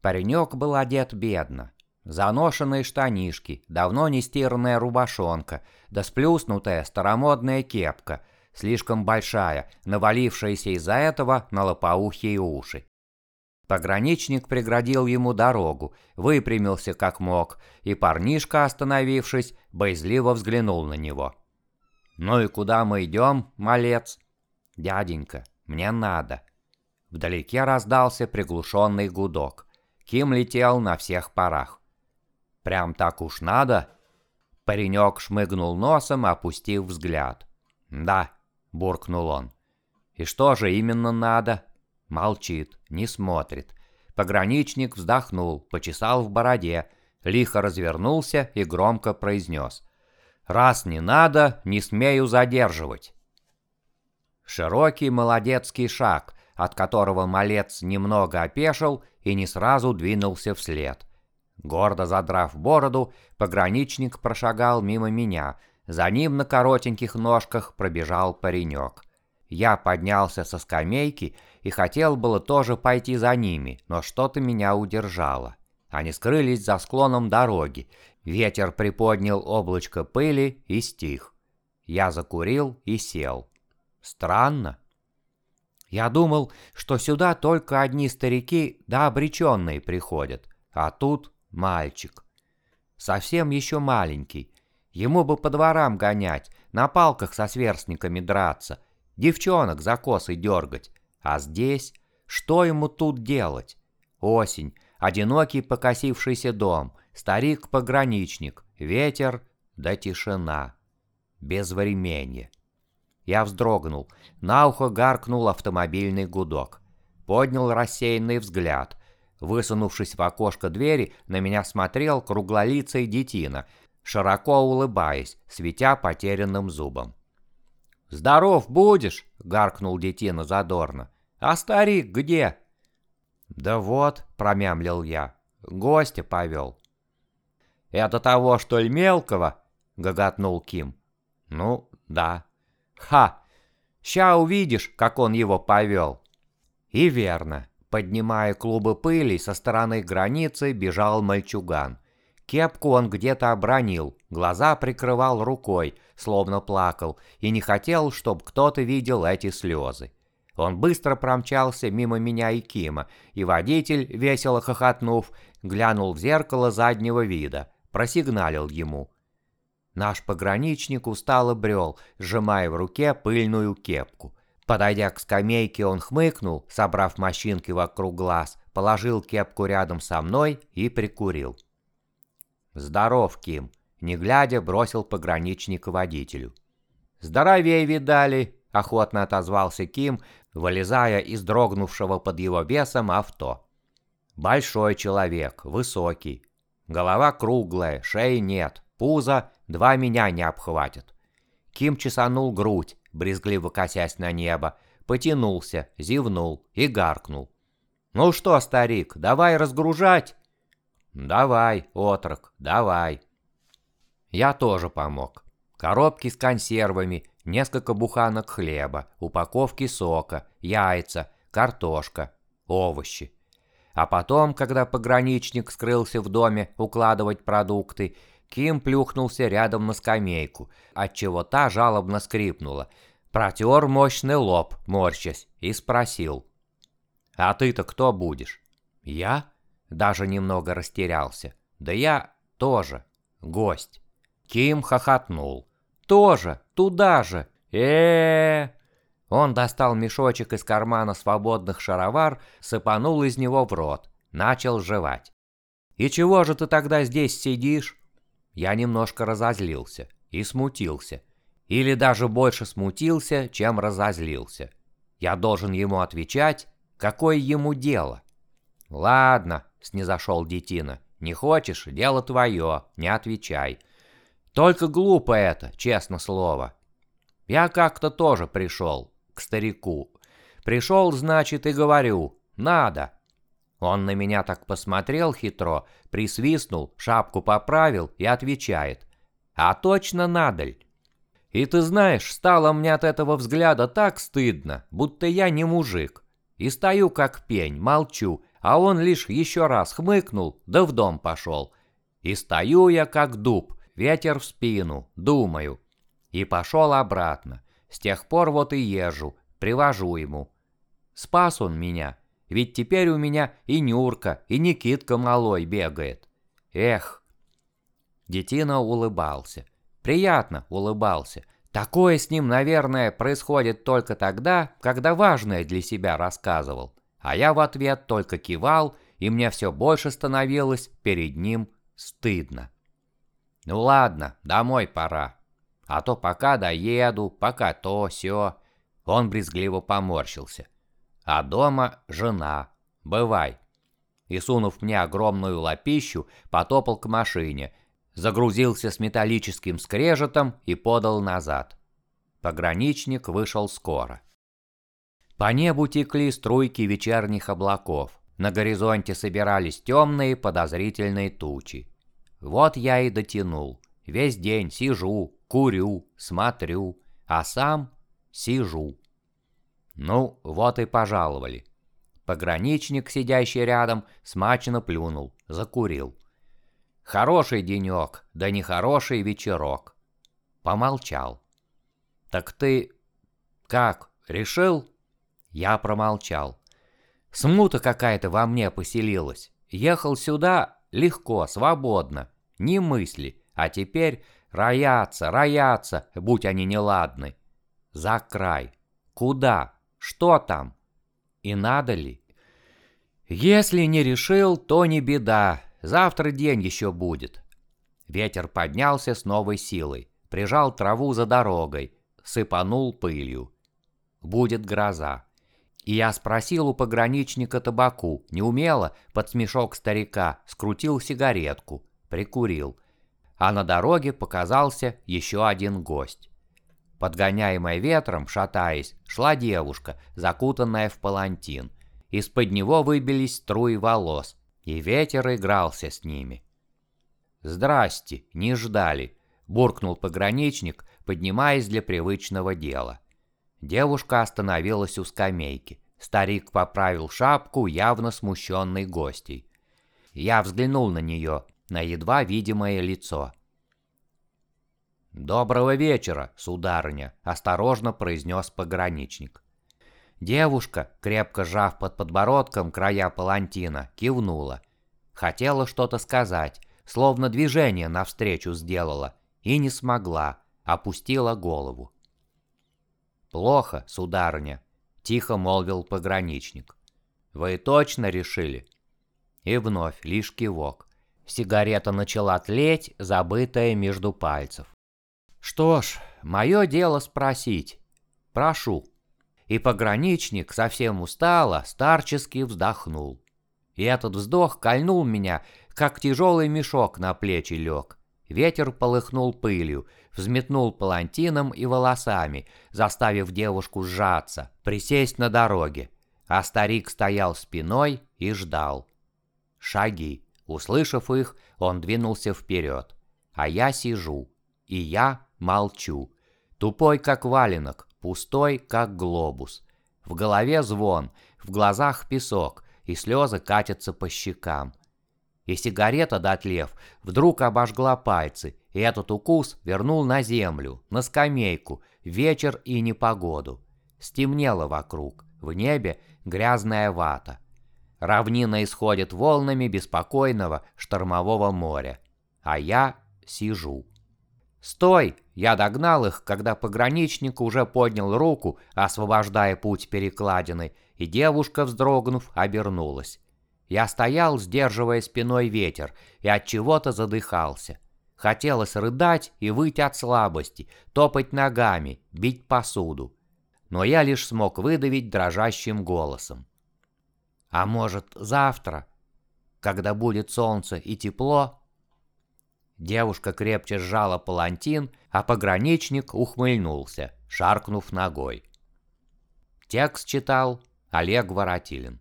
Паренек был одет бедно. Заношенные штанишки, давно не стиранная рубашонка, да сплюснутая старомодная кепка, слишком большая, навалившаяся из-за этого на лопоухие уши. Пограничник преградил ему дорогу, выпрямился как мог, и парнишка, остановившись, боязливо взглянул на него. «Ну и куда мы идем, малец?» «Дяденька, мне надо». Вдалеке раздался приглушенный гудок. Ким летел на всех парах. «Прям так уж надо?» Паренек шмыгнул носом, опустив взгляд. «Да», — буркнул он. «И что же именно надо?» Молчит, не смотрит. Пограничник вздохнул, почесал в бороде, лихо развернулся и громко произнес. «Раз не надо, не смею задерживать». Широкий молодецкий шаг, от которого малец немного опешил и не сразу двинулся вслед. Гордо задрав бороду, пограничник прошагал мимо меня, за ним на коротеньких ножках пробежал паренек. Я поднялся со скамейки и хотел было тоже пойти за ними, но что-то меня удержало. Они скрылись за склоном дороги. Ветер приподнял облачко пыли и стих. Я закурил и сел. Странно. Я думал, что сюда только одни старики да обреченные приходят, а тут мальчик. Совсем еще маленький. Ему бы по дворам гонять, на палках со сверстниками драться, девчонок за косы дергать. А здесь? Что ему тут делать? Осень, одинокий покосившийся дом, старик-пограничник, ветер да тишина. Безвременье. Я вздрогнул, на ухо гаркнул автомобильный гудок. Поднял рассеянный взгляд. Высунувшись в окошко двери, на меня смотрел круглолицый детина, широко улыбаясь, светя потерянным зубом. «Здоров будешь?» — гаркнул детина задорно. «А старик где?» «Да вот», — промямлил я, — «гостя повел». «Это того, что ли, мелкого?» — гоготнул Ким. «Ну, да». «Ха! Ща увидишь, как он его повел». И верно. Поднимая клубы пыли, со стороны границы бежал мальчуган. Кепку он где-то обронил, глаза прикрывал рукой, словно плакал, и не хотел, чтобы кто-то видел эти слезы. Он быстро промчался мимо меня и Кима, и водитель, весело хохотнув, глянул в зеркало заднего вида, просигналил ему. Наш пограничник устало брел, сжимая в руке пыльную кепку. Подойдя к скамейке, он хмыкнул, собрав морщинки вокруг глаз, положил кепку рядом со мной и прикурил. «Здоров, Ким!» — не глядя бросил пограничник водителю. «Здоровее видали!» — охотно отозвался Ким, вылезая из дрогнувшего под его весом авто. «Большой человек, высокий. Голова круглая, шеи нет, пузо два меня не обхватит». Ким чесанул грудь, брезгливо косясь на небо, потянулся, зевнул и гаркнул. «Ну что, старик, давай разгружать?» «Давай, отрок, давай». Я тоже помог. Коробки с консервами, несколько буханок хлеба, упаковки сока, яйца, картошка, овощи. А потом, когда пограничник скрылся в доме укладывать продукты, Ким плюхнулся рядом на скамейку, отчего та жалобно скрипнула, протер мощный лоб, морщась, и спросил. «А ты-то кто будешь?» «Я?» Даже немного растерялся. Да я тоже гость. Ким хохотнул. Тоже, туда же. э Он достал мешочек из кармана свободных шаровар, сыпанул из него в рот, начал жевать. «И чего же ты тогда здесь сидишь?» Я немножко разозлился и смутился. Или даже больше смутился, чем разозлился. Я должен ему отвечать, какое ему дело. «Ладно», — снизошел детина, — «не хочешь, дело твое, не отвечай. Только глупо это, честно слово. Я как-то тоже пришел, к старику. Пришел, значит, и говорю, надо». Он на меня так посмотрел хитро, присвистнул, шапку поправил и отвечает. «А точно надаль». И ты знаешь, стало мне от этого взгляда так стыдно, будто я не мужик. И стою как пень, молчу, а он лишь еще раз хмыкнул, да в дом пошел. И стою я как дуб, ветер в спину, думаю. И пошел обратно. С тех пор вот и езжу, привожу ему. Спас он меня, ведь теперь у меня и Нюрка, и Никитка малой бегает. Эх. Детина улыбался. Приятно улыбался. Такое с ним, наверное, происходит только тогда, когда важное для себя рассказывал. А я в ответ только кивал, и мне все больше становилось перед ним стыдно. Ну ладно, домой пора. А то пока доеду, пока то, сё. Он брезгливо поморщился. А дома жена. Бывай. И сунув мне огромную лапищу, потопал к машине, загрузился с металлическим скрежетом и подал назад. Пограничник вышел скоро. По небу текли струйки вечерних облаков. На горизонте собирались темные подозрительные тучи. Вот я и дотянул. Весь день сижу, курю, смотрю, а сам сижу. Ну, вот и пожаловали. Пограничник, сидящий рядом, смачно плюнул, закурил. Хороший денек, да нехороший вечерок. Помолчал. «Так ты... как, решил?» Я промолчал. Смута какая-то во мне поселилась. Ехал сюда легко, свободно, ни мысли, а теперь роятся, роятся, будь они неладны. За край. Куда? Что там? И надо ли? Если не решил, то не беда. Завтра день еще будет. Ветер поднялся с новой силой, прижал траву за дорогой, сыпанул пылью. Будет гроза. И я спросил у пограничника табаку, неумело, под смешок старика, скрутил сигаретку, прикурил. А на дороге показался еще один гость. Подгоняемая ветром, шатаясь, шла девушка, закутанная в палантин. Из-под него выбились струи волос, и ветер игрался с ними. «Здрасте, не ждали», — буркнул пограничник, поднимаясь для привычного дела. Девушка остановилась у скамейки. Старик поправил шапку, явно смущенный гостей. Я взглянул на нее, на едва видимое лицо. «Доброго вечера, сударыня», — осторожно произнес пограничник. Девушка, крепко сжав под подбородком края палантина, кивнула. Хотела что-то сказать, словно движение навстречу сделала, и не смогла, опустила голову. «Плохо, сударыня», — тихо молвил пограничник. «Вы точно решили?» И вновь лишь кивок. Сигарета начала тлеть, забытая между пальцев. «Что ж, мое дело спросить. Прошу». И пограничник совсем устало, старчески вздохнул. И этот вздох кольнул меня, как тяжелый мешок на плечи лег. Ветер полыхнул пылью, взметнул палантином и волосами, заставив девушку сжаться, присесть на дороге. А старик стоял спиной и ждал. Шаги. Услышав их, он двинулся вперед. А я сижу. И я молчу. Тупой, как валенок, пустой, как глобус. В голове звон, в глазах песок, и слезы катятся по щекам. И сигарета, дотлев, вдруг обожгла пальцы, и этот укус вернул на землю, на скамейку, вечер и непогоду. Стемнело вокруг, в небе грязная вата. Равнина исходит волнами беспокойного штормового моря. А я сижу. «Стой!» Я догнал их, когда пограничник уже поднял руку, освобождая путь перекладины, и девушка, вздрогнув, обернулась. Я стоял, сдерживая спиной ветер, и от чего-то задыхался. Хотелось рыдать и выйти от слабости, топать ногами, бить посуду. Но я лишь смог выдавить дрожащим голосом. А может, завтра, когда будет солнце и тепло? Девушка крепче сжала палантин, а пограничник ухмыльнулся, шаркнув ногой. Текст читал Олег Воротилин.